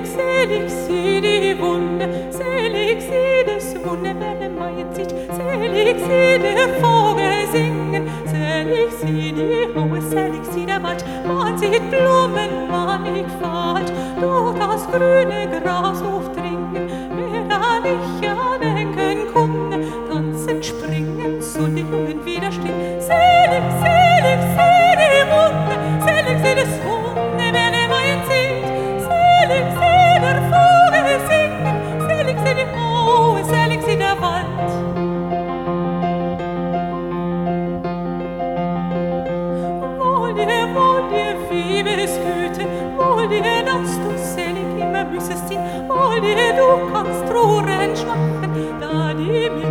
Selig, selig sie die Wunde, selig sie des Wunderwelle Maien zieht, selig sie der Vogel singen, selig sie die Hohe, selig sie der Wald, man sieht Blumen man ich fahrt, durch das grüne Gras alle du kannst ruhen schlafen, da die mir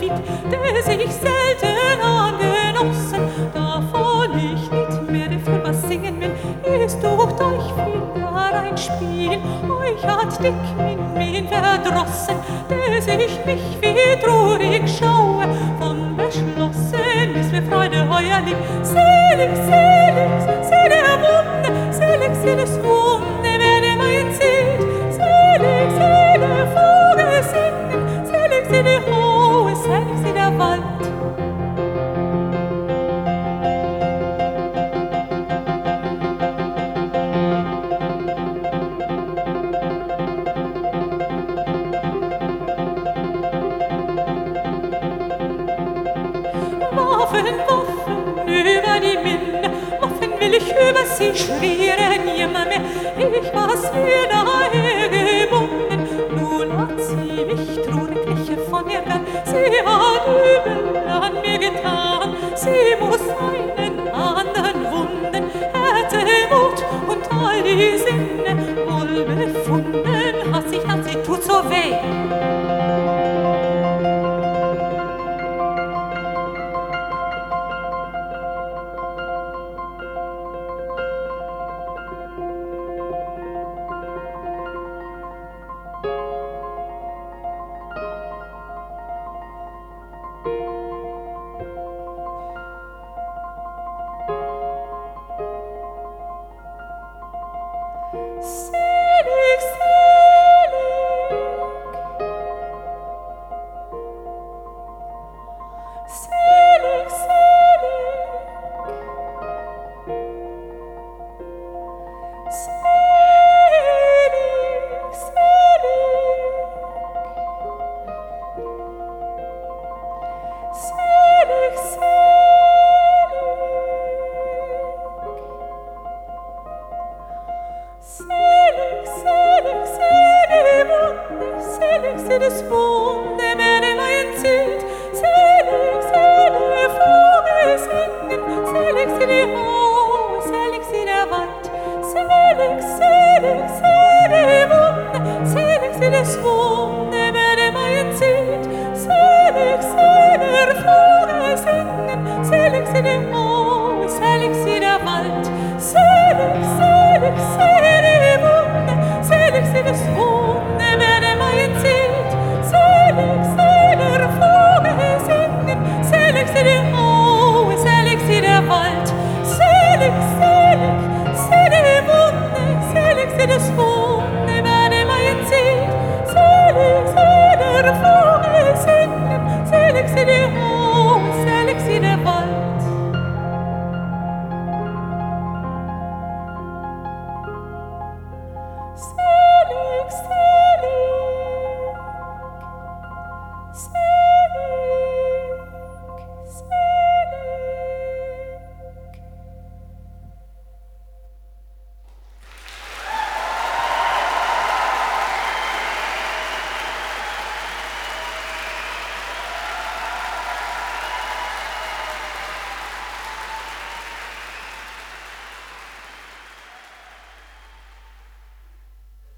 Wied, des ich selten angenossen, davon ich nicht mehr für was singen will, ist durch euch viel ein Spiel, euch hat dick min min verdrossen, des ich mich wie trurig schaue, von beschlossen ist mir Freude heuer lieb. Waffen, Waffen über die Minde, Waffen will ich über sie schweren nimmermehr. Ich was für daher gebunden, nun hat sie mich trugliche von ihr fern. Sie hat übel an mir getan, sie muss einen anderen wunden. Hätte Mut und all die Sinne wohl befunden, hat sich an sie tut so weh. Selig, selig. Selig, selig. Selig, selig. Selig, selig